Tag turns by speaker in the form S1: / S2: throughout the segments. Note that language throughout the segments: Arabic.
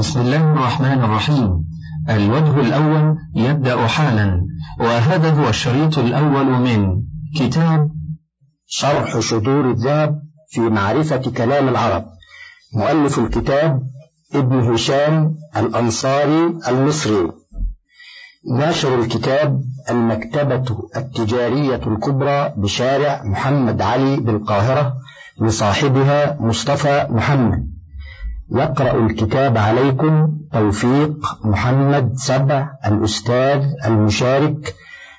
S1: بسم الله الرحمن الرحيم. الوجه الأول يبدأ حالا وهذا هو الشريط الأول من كتاب
S2: شرح شذور الذهب في معرفة كلام العرب. مؤلف الكتاب ابن هشام الأنصاري المصري. ناشر الكتاب المكتبة التجارية الكبرى بشارع محمد علي بالقاهرة لصاحبها مصطفى محمد. يقرأ الكتاب عليكم توفيق محمد سبع الأستاذ المشارك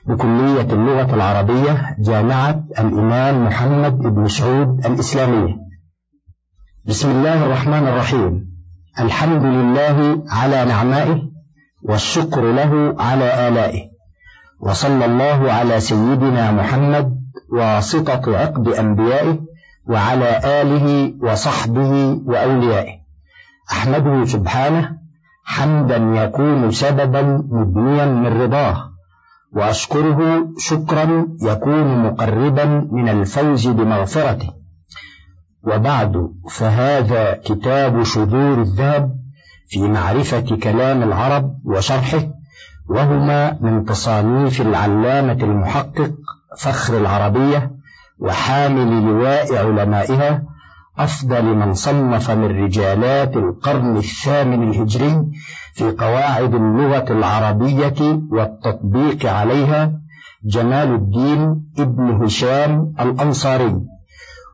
S2: بكلية اللغة العربية جامعة الإمام محمد بن سعود الإسلامية. بسم الله الرحمن الرحيم. الحمد لله على نعمائه والشكر له على آلائه. وصلى الله على سيدنا محمد واسطة عقد أنبيائه وعلى آله وصحبه وأوليائه. أحمده سبحانه حمدا يكون سببا مبنيا من رضاه وأشكره شكرا يكون مقربا من الفوز بمغفرته. وبعد فهذا كتاب شذور الذهب في معرفة كلام العرب وشرحه وهما من تصانيف العلامة المحقق فخر العربية وحامل لواء علمائها أفضل من صنف من رجالات القرن الثامن الهجري في قواعد اللغة العربية والتطبيق عليها جمال الدين ابن هشام الأنصاري.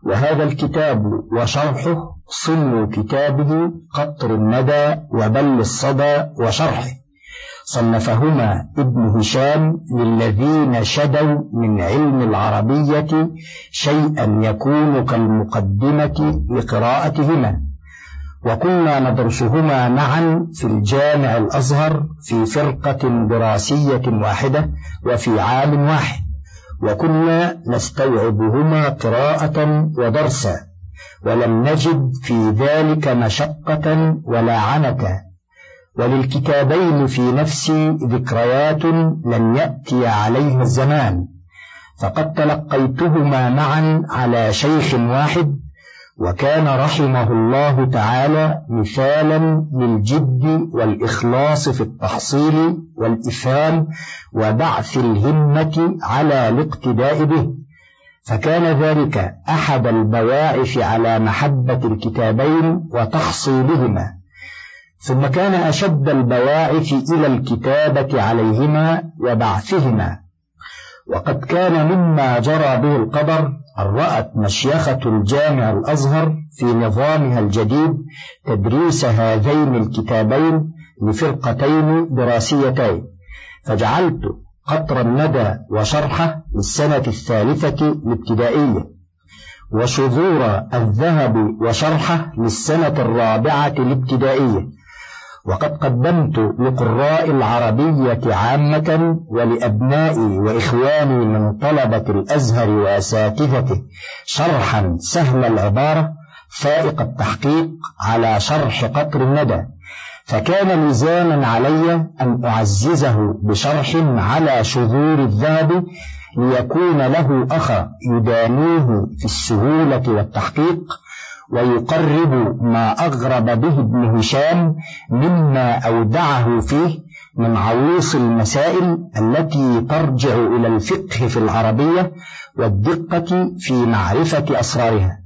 S2: وهذا الكتاب وشرحه صن كتابه قطر الندى وبل الصدى وشرحه. صنفهما ابن هشام للذين شدوا من علم العربية شيئا يكون كالمقدمة لقراءتهما. وكنا ندرسهما معا في الجامع الأزهر في فرقة دراسية واحدة وفي عام واحد. وكنا نستوعبهما قراءة ودرسا. ولم نجد في ذلك مشقة ولا عنة. وللكتابين في نفسي ذكريات لم يأتي عليها الزمان. فقد تلقيتهما معا على شيخ واحد وكان رحمه الله تعالى مثالا للجد والإخلاص في التحصيل والإفهام وبعث الهمة على الاقتداء به. فكان ذلك أحد البواعث على محبة الكتابين وتحصيلهما. ثم كان أشد البواعث إلى الكتابة عليهما وبعثهما. وقد كان مما جرى به القدر أن رأت مشيخة الجامع الأزهر في نظامها الجديد تدريس هذين الكتابين لفرقتين دراسيتين. فجعلت قطر الندى وشرحه للسنة الثالثة الابتدائية. وشذور الذهب وشرحه للسنة الرابعة الابتدائية. وقد قدمت لقراء العربية عامة ولأبنائي وإخواني من طلبة الأزهر وأساتذته شرحا سهل العبارة فائق التحقيق على شرح قطر الندى فكان لزاما علي أن أعززه بشرح على شذور الذهب ليكون له أخا يدانيه في السهولة والتحقيق ويقرب ما أغرب به ابن هشام مما أودعه فيه من عويص المسائل التي ترجع إلى الفقه في العربية والدقة في معرفة أسرارها.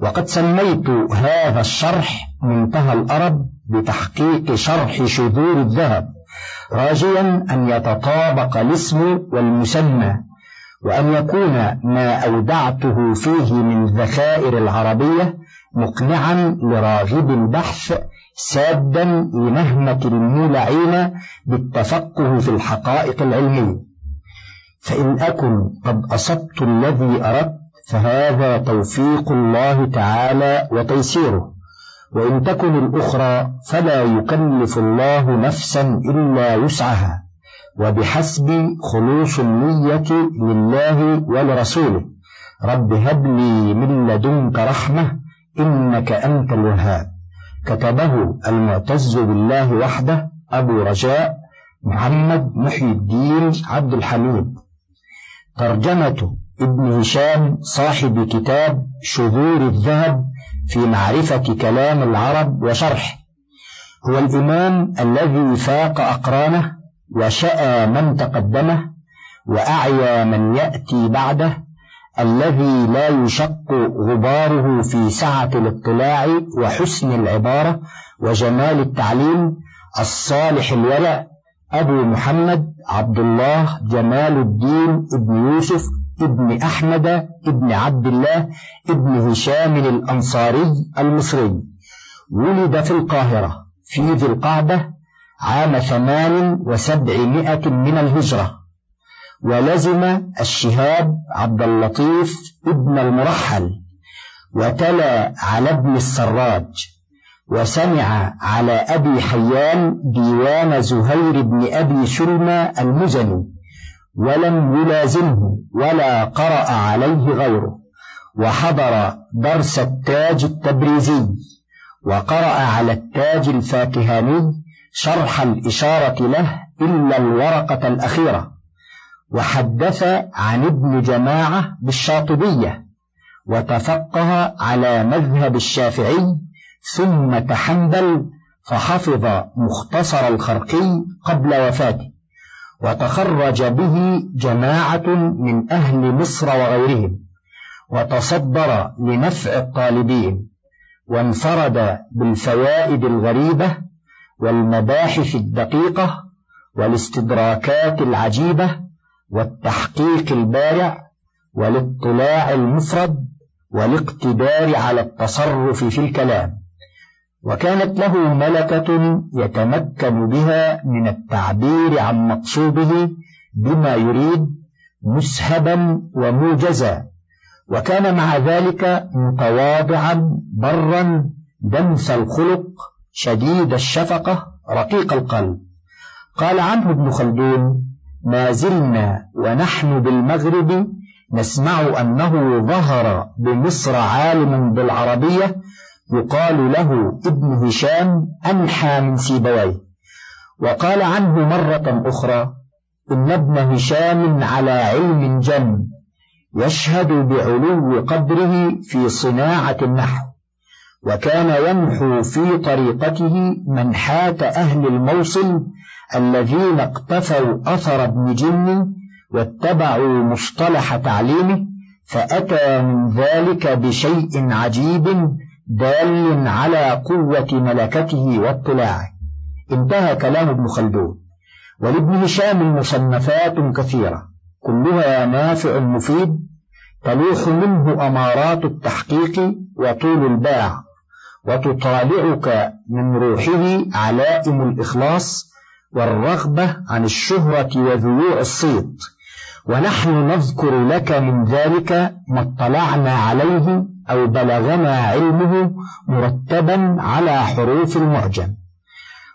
S2: وقد سميت هذا الشرح منتهى الأرب بتحقيق شرح شذور الذهب راجيا أن يتطابق الاسم والمسمى. وأن يكون ما أودعته فيه من ذخائر العربية مقنعا لراغب البحث سادا لنهمة المولعين بالتفقه في الحقائق العلمية. فإن أكن قد أصبت الذي أردت فهذا توفيق الله تعالى وتيسيره. وإن تكن الأخرى فلا يكلف الله نفسا إلا وسعها. وبحسب خلوص النية لله ولرسوله. رب هب لي من لدنك رحمة إنك أنت الوهاب. كتبه المعتز بالله وحده أبو رجاء محمد محي الدين عبد الحميد. ترجمة ابن هشام صاحب كتاب شذور الذهب في معرفة كلام العرب وشرحه. هو الإمام الذي فاق أقرانه وشأى من تقدمه وأعيا من يأتي بعده الذي لا يشق غباره في سعة الاطلاع وحسن العبارة وجمال التعليم الصالح الورع أبو محمد عبد الله جمال الدين ابن يوسف ابن أحمد ابن عبد الله ابن هشام الأنصاري المصري. ولد في القاهرة في ذي القعدة عام ثمان وسبعمائة من الهجرة. ولزم الشهاب عبد اللطيف ابن المرحل وتلا على ابن السراج وسمع على أبي حيان ديوان زهير بن أبي سلمى المزني ولم يلازمه ولا قرأ عليه غيره. وحضر درس التاج التبريزي وقرأ على التاج الفاكهاني شرح الإشارة له إلا الورقة الأخيرة وحدث عن ابن جماعة بالشاطبية وتفقه على مذهب الشافعي ثم تحنبل فحفظ مختصر الخرقي قبل وفاته وتخرج به جماعة من أهل مصر وغيرهم وتصدر لنفع الطالبين وانفرد بالفوائد الغريبة والمباحث الدقيقة والاستدراكات العجيبة والتحقيق البارع والاطلاع المفرد والاقتدار على التصرف في الكلام. وكانت له ملكة يتمكن بها من التعبير عن مقصوده بما يريد مسهبا وموجزا. وكان مع ذلك متواضعا برا دمث الخلق شديد الشفقة رقيق القلب. قال عنه ابن خلدون ما زلنا ونحن بالمغرب نسمع أنه ظهر بمصر عالم بالعربية يقال له ابن هشام أنحى من سيبويه. وقال عنه مرة أخرى إن ابن هشام على علم جم يشهد بعلو قدره في صناعة النحو. وكان يمحو في طريقته منحاة أهل الموصل الذين اقتفوا أثر ابن جن واتبعوا مصطلح تعليمه فأتى من ذلك بشيء عجيب دال على قوة ملكته واطلاعه. انتهى كلام ابن خلدون. ولابن هشام مصنفات كثيرة. كلها نافع مفيد تلوح منه أمارات التحقيق وطول الباع. وتطالعك من روحه علائم الإخلاص والرغبة عن الشهرة وذيوع الصيت ونحن نذكر لك من ذلك ما اطلعنا عليه أو بلغنا علمه مرتبا على حروف المعجم.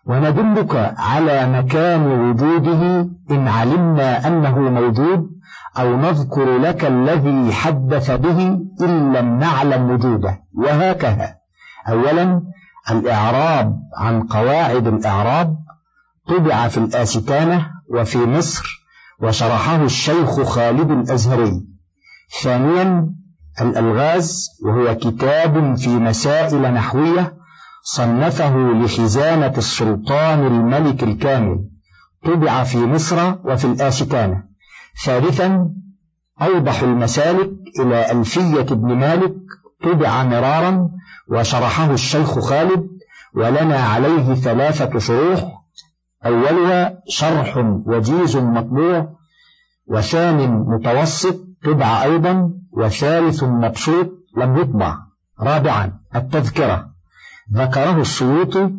S2: وندلك على مكان وجوده إن علمنا أنه موجود أو نذكر لك الذي حدث به إن لم نعلم وجوده. وهكذا. أولا الإعراب عن قواعد الإعراب طبع في الآستانة وفي مصر وشرحه الشيخ خالد الأزهري. ثانيا الألغاز وهو كتاب في مسائل نحوية صنفه لخزانة السلطان الملك الكامل. طبع في مصر وفي الآستانة. ثالثا أوضح المسالك إلى ألفية ابن مالك طبع مرارا وشرحه الشيخ خالد ولنا عليه ثلاثة شروح أولها شرح وجيز مطبوع وثان متوسط طبع أيضا وثالث مبسوط لم يطبع. رابعا التذكرة. ذكره السيوطي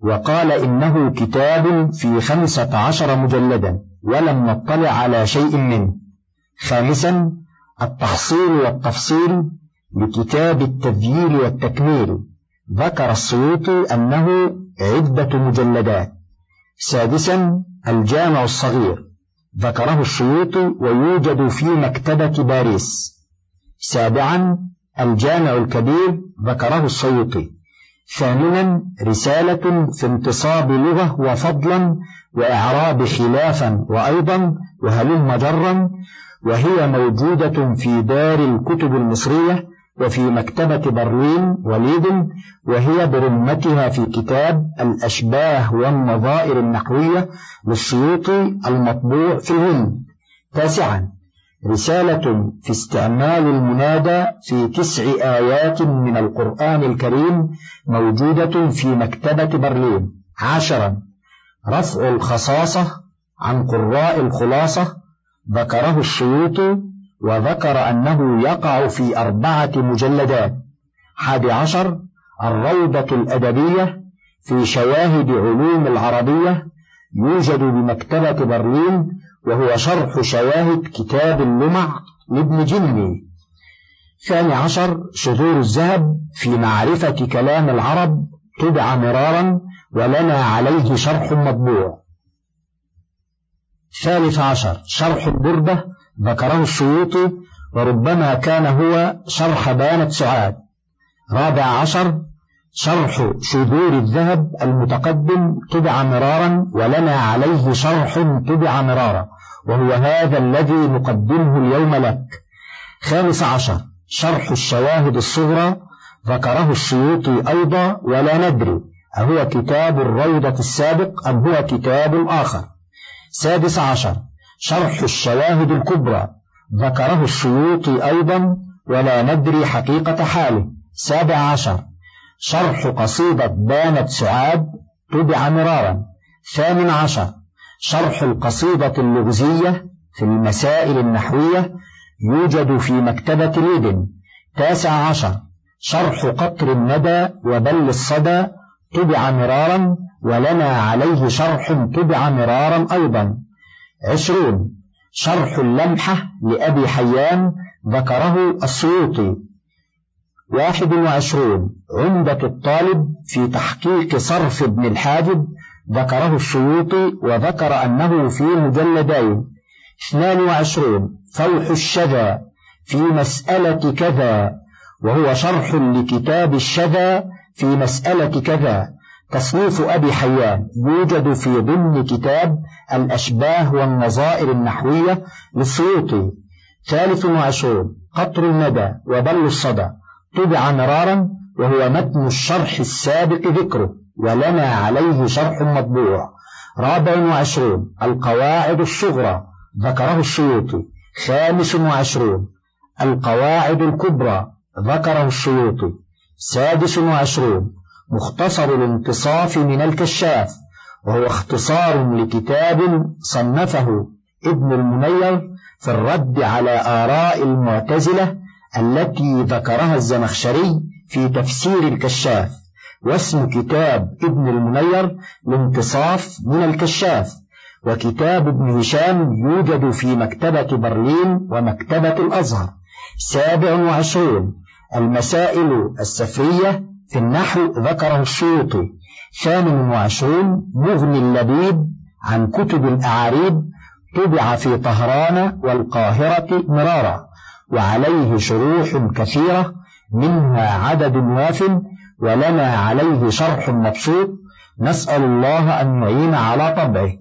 S2: وقال إنه كتاب في خمسة عشر مجلدا ولم نطلع على شيء منه. خامسا التحصيل والتفصيل لكتاب التذييل والتكميل. ذكر السيوطي أنه عدة مجلدات. سادسا الجامع الصغير. ذكره السيوطي ويوجد في مكتبة باريس. سابعا الجامع الكبير ذكره السيوطي. ثامنا رسالة في انتصاب لغة وفضلا وإعراب خلافا وأيضا وهلم جرا وهي موجودة في دار الكتب المصرية وفي مكتبة برلين وليد وهي برمتها في كتاب الأشباه والنظائر النحوية للسيوطي المطبوع في الهند. تاسعا. رسالة في استعمال المنادى في تسع آيات من القرآن الكريم موجودة في مكتبة برلين. عاشرا رفع الخصاصة عن قراء الخلاصة ذكره السيوطي وذكر أنه يقع في أربعة مجلدات. حادي عشر الروضة الأدبية في شواهد علوم العربية يوجد بمكتبة برلين وهو شرح شواهد كتاب اللمع لابن جني. ثاني عشر شذور الذهب في معرفة كلام العرب طبع مرارا ولنا عليه شرح مطبوع. ثالث عشر شرح البردة ذكره السيوطي وربما كان هو شرح بانة سعاد رابع عشر شرح شذور الذهب المتقدم طبع مرارا ولنا عليه شرح طبع مرارا وهو هذا الذي نقدمه اليوم لك. خامس عشر شرح الشواهد الصغرى ذكره السيوطي أيضا ولا ندري أهو كتاب الروضة السابق أم هو كتاب آخر. سادس عشر شرح الشواهد الكبرى. ذكره السيوطي أيضا ولا ندري حقيقة حاله. سابع عشر. شرح قصيدة بانت سعاد طبع مرارا. ثامن عشر. شرح القصيدة اللغزية في المسائل النحوية يوجد في مكتبة ليدن تاسع عشر. شرح قطر الندى وبل الصدى طبع مرارا ولنا عليه شرح طبع مرارا أيضا. عشرون. شرح اللمحة لأبي حيان ذكره السيوطي. واحد وعشرون. عمدة الطالب في تحقيق صرف ابن الحاجب ذكره السيوطي وذكر أنه في مجلدين. اثنان وعشرون. فوح الشذا في مسألة كذا وهو شرح لكتاب الشذا في مسألة كذا. تصنيف أبي حيان يوجد في ضمن كتاب الأشباه والنظائر النحوية للسيوطي ثالث وعشرون قطر الندى وبل الصدى طبع مرارا وهو متن الشرح السابق ذكره ولنا عليه شرح مطبوع. رابع وعشرون القواعد الصغرى ذكره السيوطي. خامس وعشرون القواعد الكبرى ذكره السيوطي. سادس وعشرون مختصر الانتصاف من الكشاف وهو اختصار لكتاب صنفه ابن المنير في الرد على آراء المعتزلة التي ذكرها الزمخشري في تفسير الكشاف واسم كتاب ابن المنير الانتصاف من الكشاف وكتاب ابن هشام يوجد في مكتبة برلين ومكتبة الأزهر سابع وعشرون المسائل السفرية في النحو ذكره السيوطي ثامن وعشرون مغني اللبيب عن كتب الأعاريب طبع في طهران والقاهرة مرارا وعليه شروح كثيرة منها عدد واف ولنا عليه شرح مبسوط نسأل الله أن يعين على طبعه.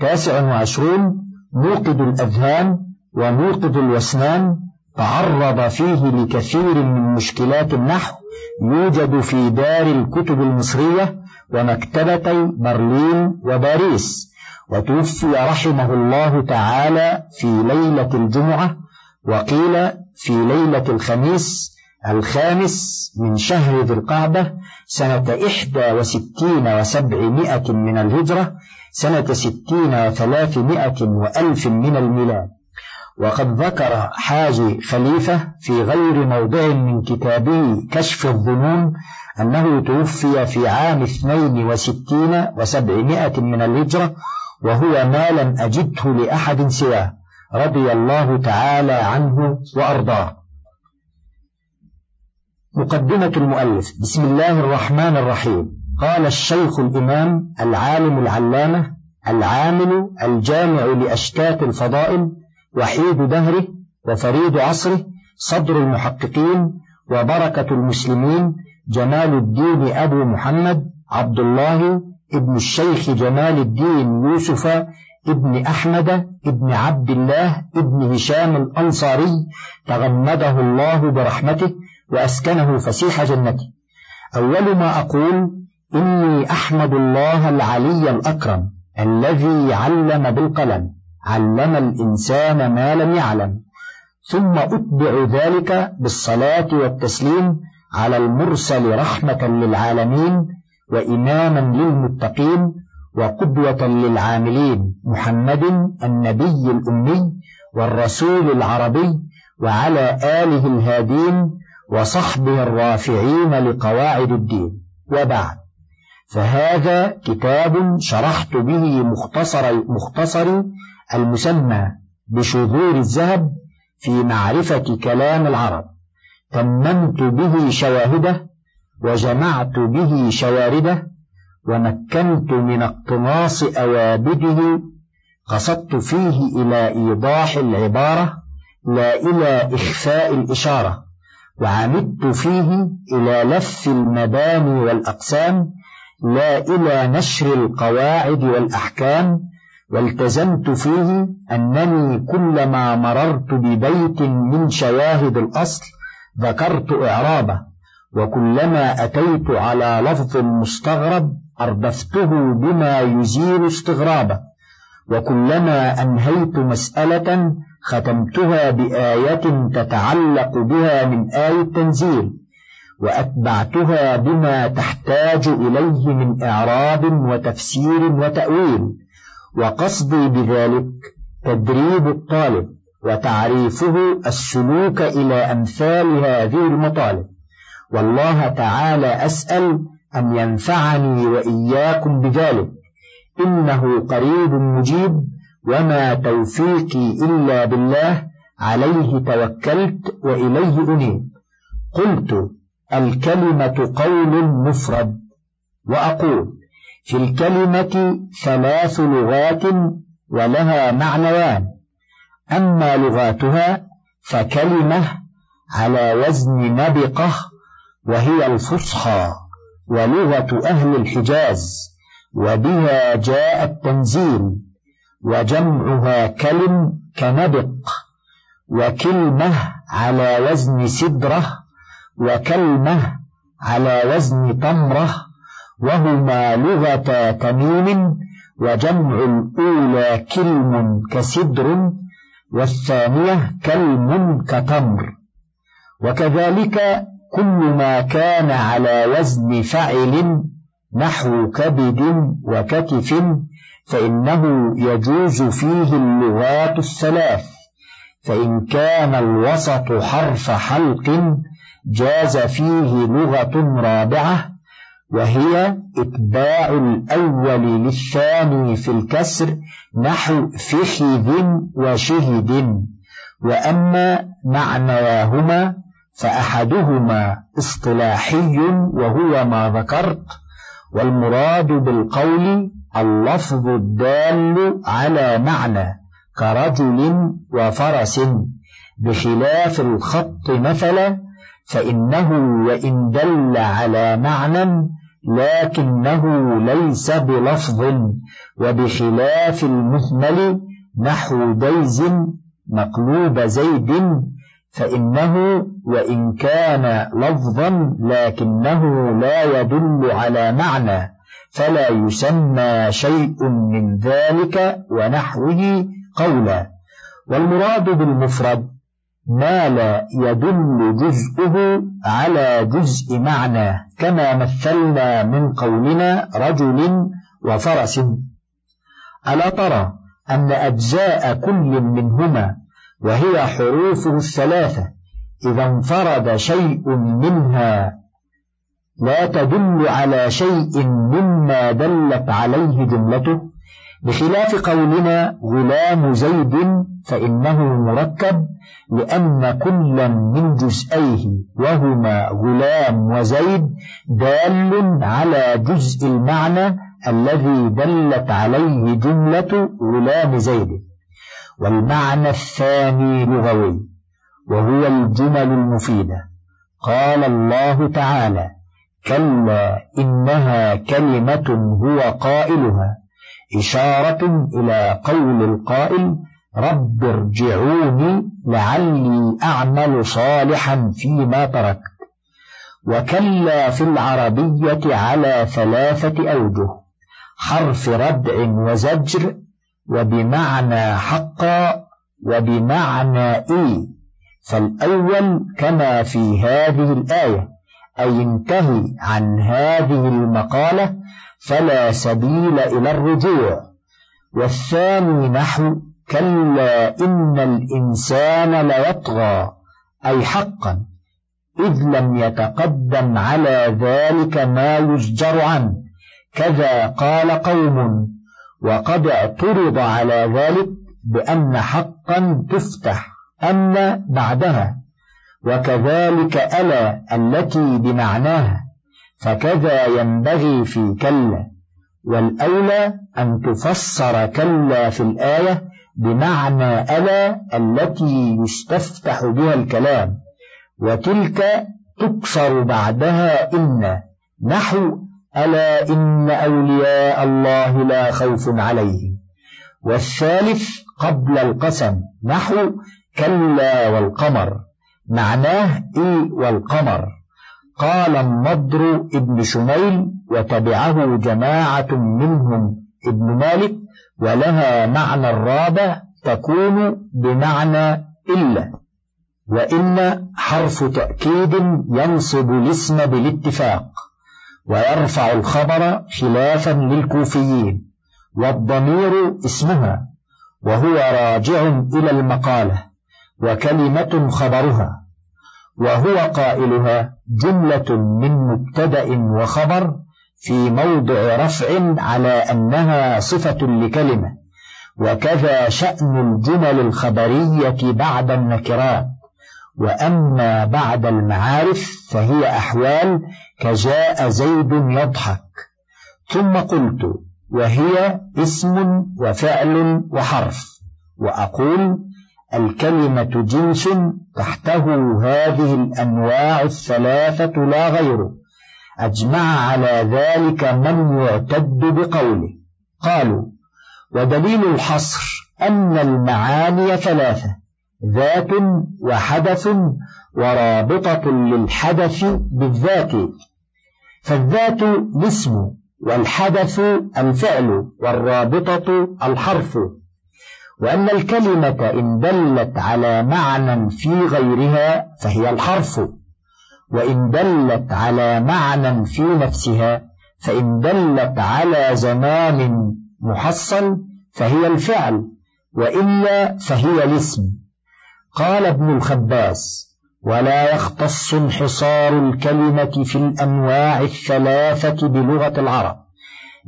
S2: تاسع وعشرون موقد الأذهان وموقد الوسنان تعرض فيه لكثير من مشكلات النحو يوجد في دار الكتب المصرية ومكتبتي برلين وباريس وتوفي رحمه الله تعالى في ليلة الجمعة وقيل في ليلة الخميس الخامس من شهر ذي القعدة سنة إحدى وستين وسبعمائة من الهجرة سنة ستين وثلاثمائة وألف من الميلاد. وقد ذكر حاجي خليفة في غير موضع من كتابه كشف الظنون أنه توفي في عام اثنين وستين وسبعمائة من الهجرة وهو ما لم أجده لأحد سواه رضي الله تعالى عنه وأرضاه. مقدمة المؤلف بسم الله الرحمن الرحيم. قال الشيخ الإمام العالم العلامة العامل الجامع لأشتات الفضائل وحيد دهره وفريد عصره صدر المحققين وبركة المسلمين جمال الدين أبو محمد عبد الله ابن الشيخ جمال الدين يوسف ابن أحمد ابن عبد الله ابن هشام الأنصاري تغمده الله برحمته وأسكنه فسيح جنته. أول ما أقول إني أحمد الله العلي الأكرم الذي علم بالقلم. علم الإنسان ما لم يعلم ثم أتبع ذلك بالصلاة والتسليم على المرسل رحمة للعالمين وإماما للمتقين وقدوة للعاملين محمد النبي الأمي والرسول العربي وعلى آله الهادين وصحبه الرافعين لقواعد الدين. وبعد فهذا كتاب شرحت به مختصر مختصر المسمى بشذور الذهب في معرفة كلام العرب. تممت به شواهده وجمعت به شوارده ومكنت من اقتناص أوابده. قصدت فيه إلى إيضاح العبارة لا إلى إخفاء الإشارة. وعمدت فيه إلى لف المباني والأقسام لا إلى نشر القواعد والأحكام والتزمت فيه أنني كلما مررت ببيت من شواهد الأصل ذكرت إعرابه وكلما أتيت على لفظ مستغرب أردفته بما يزيل استغرابه وكلما أنهيت مسألة ختمتها بآية تتعلق بها من آية التنزيل وأتبعتها بما تحتاج إليه من إعراب وتفسير وتأويل. وقصدي بذلك تدريب الطالب وتعريفه السلوك إلى أمثال هذه المطالب. والله تعالى أسأل أن ينفعني وإياكم بذلك. إنه قريب مجيب وما توفيقي إلا بالله عليه توكلت وإليه أنيب. قلت الكلمة قول مفرد وأقول في الكلمة ثلاث لغات ولها معنيان أما لغاتها فكلمة على وزن نبقة وهي الفصحى ولغة أهل الحجاز وبها جاء التنزيل وجمعها كلم كنبق وكلمة على وزن سدرة وكلمة على وزن تمرة وهما لغة تميم وجمع الأولى كلم كسدر والثانية كلم كتمر. وكذلك كل ما كان على وزن فعل نحو كبد وكتف فإنه يجوز فيه اللغات الثلاث. فإن كان الوسط حرف حلق جاز فيه لغة رابعة وهي إتباع الأول للثاني في الكسر نحو فخذ وشهد. وأما معناهما فأحدهما اصطلاحي وهو ما ذكرت والمراد بالقول اللفظ الدال على معنى كرجل وفرس. بخلاف الخط مثلا فإنه وإن دل على معنى لكنه ليس بلفظ وبخلاف المهمل نحو ديز مقلوب زيد فإنه وإن كان لفظا لكنه لا يدل على معنى فلا يسمى شيء من ذلك ونحوه قولا. والمراد بالمفرد ما لا يدل جزءه على جزء معنى كما مثلنا من قولنا رجل وفرس. ألا ترى أن أجزاء كل منهما وهي حروفه الثلاثة إذا انفرد شيء منها لا تدل على شيء مما دلت عليه جملته بخلاف قولنا غلام زيد فإنه مركب لأن كلا من جزئيه وهما غلام وزيد دال على جزء المعنى الذي دلت عليه جملة غلام زيد. والمعنى الثاني لغوي وهو الجمل المفيدة. قال الله تعالى كلا إنها كلمة هو قائلها إشارة إلى قول القائل رب ارجعوني لعلي أعمل صالحا فيما تركت. وكلا في العربية على ثلاثة أوجه حرف ردع وزجر وبمعنى حقا وبمعنى إي. فالأول كما في هذه الآية أي انتهي عن هذه المقالة فلا سبيل إلى الرجوع. والثاني نحو كلا إن الإنسان ليطغى أي حقا إذ لم يتقدم على ذلك ما يزجر عنه. كذا قال قوم وقد اعترض على ذلك بأن حقا تفتح أن بعدها. وكذلك ألا التي بمعناها فكذا ينبغي في كلا. والأولى أن تفسر كلا في الآية بمعنى ألا التي يستفتح بها الكلام وتلك تكسر بعدها إن نحو ألا إن أولياء الله لا خوف عليهم. والثالث قبل القسم نحو كلا والقمر معناه إي والقمر. قال النضر ابن شميل وتبعه جماعة منهم ابن مالك ولها معنى الرابع تكون بمعنى إلا وإن حرف تأكيد ينصب الاسم بالاتفاق ويرفع الخبر خلافا للكوفيين والضمير اسمها وهو راجع إلى المقالة وكلمة خبرها وهو قائلها جملة من مبتدأ وخبر في موضع رفع على أنها صفة لكلمة. وكذا شأن الجمل الخبرية بعد النكرات. وأما بعد المعارف فهي أحوال كجاء زيد يضحك. ثم قلت وهي اسم وفعل وحرف. وأقول الكلمة جنس تحته هذه الأنواع الثلاثة لا غير. أجمع على ذلك من يعتد بقوله. قالوا ودليل الحصر أن المعاني ثلاثة ذات وحدث ورابطة للحدث بالذات. فالذات الاسم والحدث الفعل والرابطة الحرف. وأن الكلمة إن دلت على معنى في غيرها فهي الحرف. وإن دلت على معنى في نفسها فإن دلت على زمان محصل فهي الفعل وإلا فهي الاسم. قال ابن الخباس ولا يختص انحصار الكلمة في الأنواع الثلاثة بلغة العرب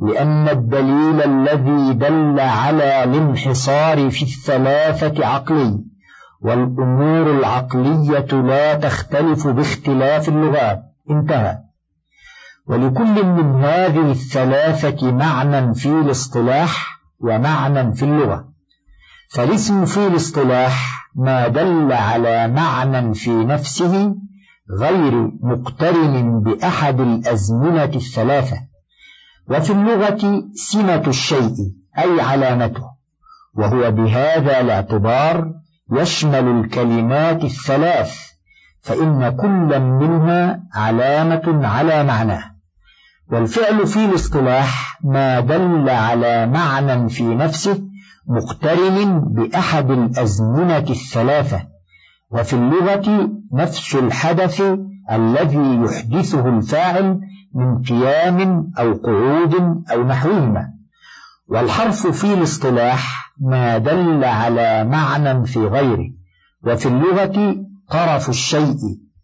S2: لأن الدليل الذي دل على الانحصار في الثلاثة عقلي. والأمور العقلية لا تختلف باختلاف اللغات. انتهى. ولكل من هذه الثلاثة معنى في الاصطلاح ومعنى في اللغة. فالاسم في الاصطلاح ما دل على معنى في نفسه غير مقترن بأحد الأزمنة الثلاثة. وفي اللغة سمة الشيء أي علامته. وهو بهذا الاعتبار يشمل الكلمات الثلاث فإن كل منها علامة على معناه والفعل في الاصطلاح ما دل على معنى في نفسه مقترن بأحد الأزمنة الثلاثة وفي اللغة نفس الحدث الذي يحدثه الفاعل من قيام أو قعود أو نحوهما. والحرف في الاصطلاح ما دل على معنى في غيره. وفي اللغة طرف الشيء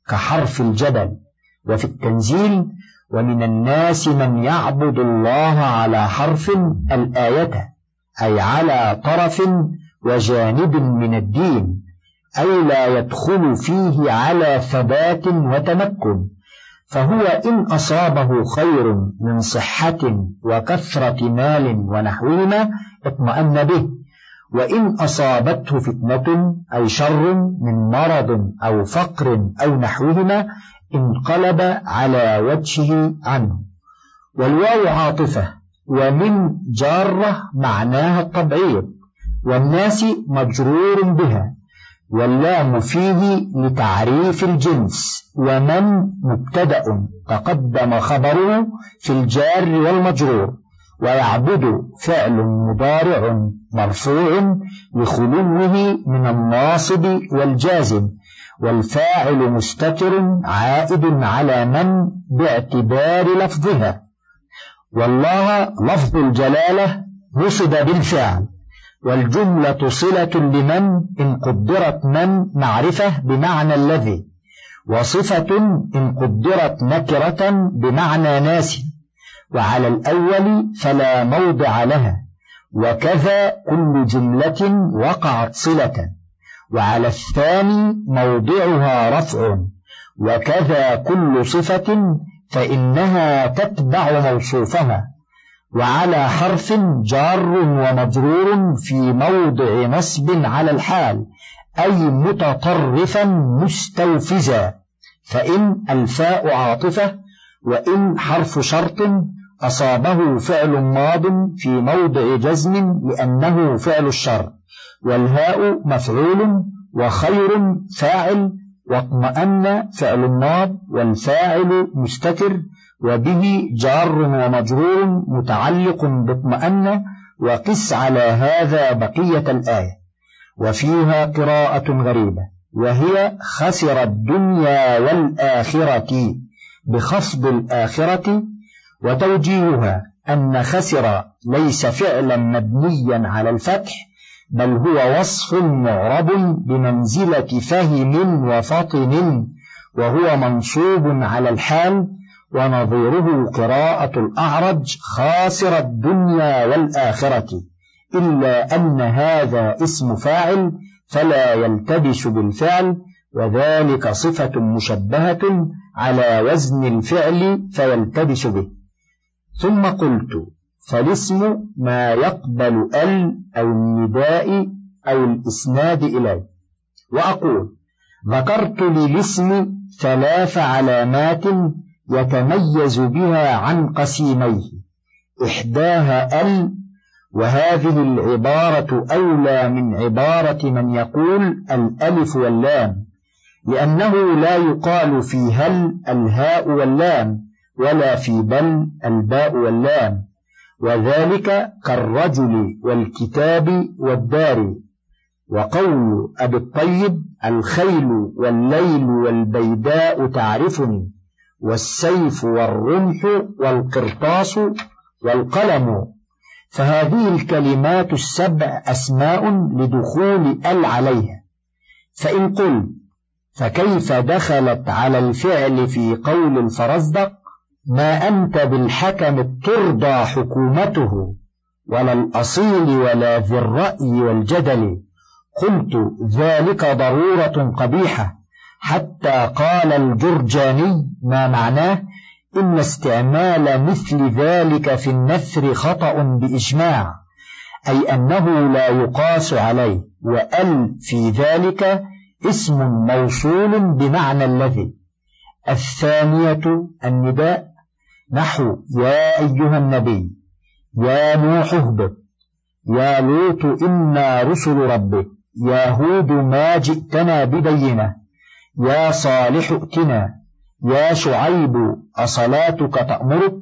S2: كحرف الجبل. وفي التنزيل ومن الناس من يعبد الله على حرف الآية أي على طرف وجانب من الدين أي لا يدخل فيه على ثبات وتمكن. فهو إن أصابه خير من صحة وكثرة مال ونحوهما اطمأن به. وإن أصابته فتنة أي شر من مرض أو فقر أو نحوهما انقلب على وجهه عنه. والواو عاطفة ومن جارة معناها التبعيض والناس مجرور بها واللام فيه لتعريف الجنس ومن مبتدأ تقدم خبره في الجار والمجرور ويعبد فعل مضارع مرفوع لخلوه من الناصب والجازم والفاعل مستتر عائد على من باعتبار لفظها. والله لفظ الجلالة نصب بالفعل والجملة صلة لمن إن قدرت من معرفة بمعنى الذي وصفة إن قدرت نكرة بمعنى ناس وعلى الأول فلا موضع لها. وكذا كل جملة وقعت صلة. وعلى الثاني موضعها رفع. وكذا كل صفة فإنها تتبع موصوفها. وعلى حرف جار ومجرور في موضع نصب على الحال أي متطرفا مستوفزا. فإن الفاء عاطفة وإن حرف شرط أصابه فعل ماض في موضع جزم لأنه فعل الشر والهاء مفعول وخير فاعل واطمأن فعل ماض والفاعل مستتر وبه جار ومجرور متعلق باطمأن وقس على هذا بقية الآية. وفيها قراءة غريبة وهي خسر الدنيا والآخرة بخفض الآخرة وتوجيهها أن خسر ليس فعلا مبنيا على الفتح بل هو وصف معرب بمنزلة فهم وفطن وهو منصوب على الحال ونظيره قراءة الأعرج خاسر الدنيا والآخرة إلا أن هذا اسم فاعل فلا يلتبس بالفعل وذلك صفة مشبهة على وزن الفعل فيلتبس به. ثم قلت فالاسم ما يقبل ال أو النداء أو الإسناد إليه وأقول ذكرت للاسم ثلاث علامات يتميز بها عن قسيميه. إحداها ال وهذه العبارة أولى من عبارة من يقول الألف واللام لأنه لا يقال في هل الهاء واللام. ولا في بل الباء واللام. وذلك كالرجل والكتاب والدار. وقول أبي الطيب الخيل والليل والبيداء تعرفني والسيف والرمح والقرطاس والقلم. فهذه الكلمات السبع أسماء لدخول ال عليها. فإن قل فكيف دخلت على الفعل في قول الفرزدق ما أنت بالحكم الترضى حكومته ولا الأصيل ولا ذي الرأي والجدل. قلت ذلك ضرورة قبيحة. حتى قال الجرجاني ما معناه؟ إن استعمال مثل ذلك في النثر خطأ بإجماع أي أنه لا يقاس عليه. وأل في ذلك اسم موصول بمعنى الذي. الثانية النداء. نحو يا أيها النبي يا نوح اهبط يا لوط إنا رسل ربك يا هود ما جئتنا ببينة يا صالح ائتنا يا شعيب أصلاتك تأمرك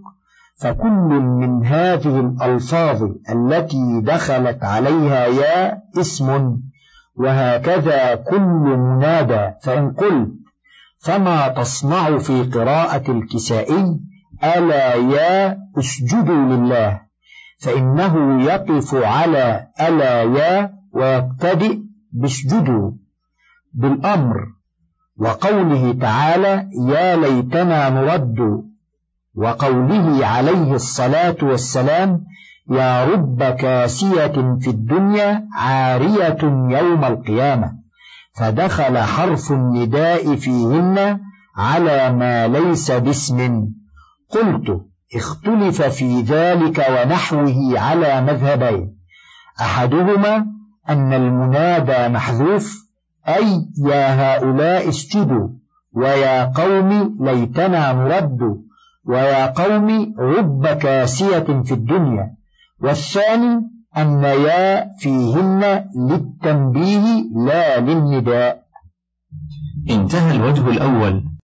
S2: فكل من هذه الألفاظ التي دخلت عليها يا اسم وهكذا كل منادى فإن قلت فما تصنع في قراءة الكسائي؟ ألا يا أسجدوا لله فإنه يقف على ألا يا ويبتدئ باسجدوا بالأمر وقوله تعالى يا ليتنا نرد وقوله عليه الصلاة والسلام يا رب كاسية في الدنيا عارية يوم القيامة فدخل حرف النداء فيهن على ما ليس باسم. قلت اختلف في ذلك ونحوه على مذهبين. أحدهما أن المنادى محذوف أي يا هؤلاء اسجدوا ويا قوم ليتنا نرد ويا قوم رب كاسية في الدنيا. والثاني أن يا فيهن للتنبيه لا للنداء.
S1: انتهى الوجه الأول.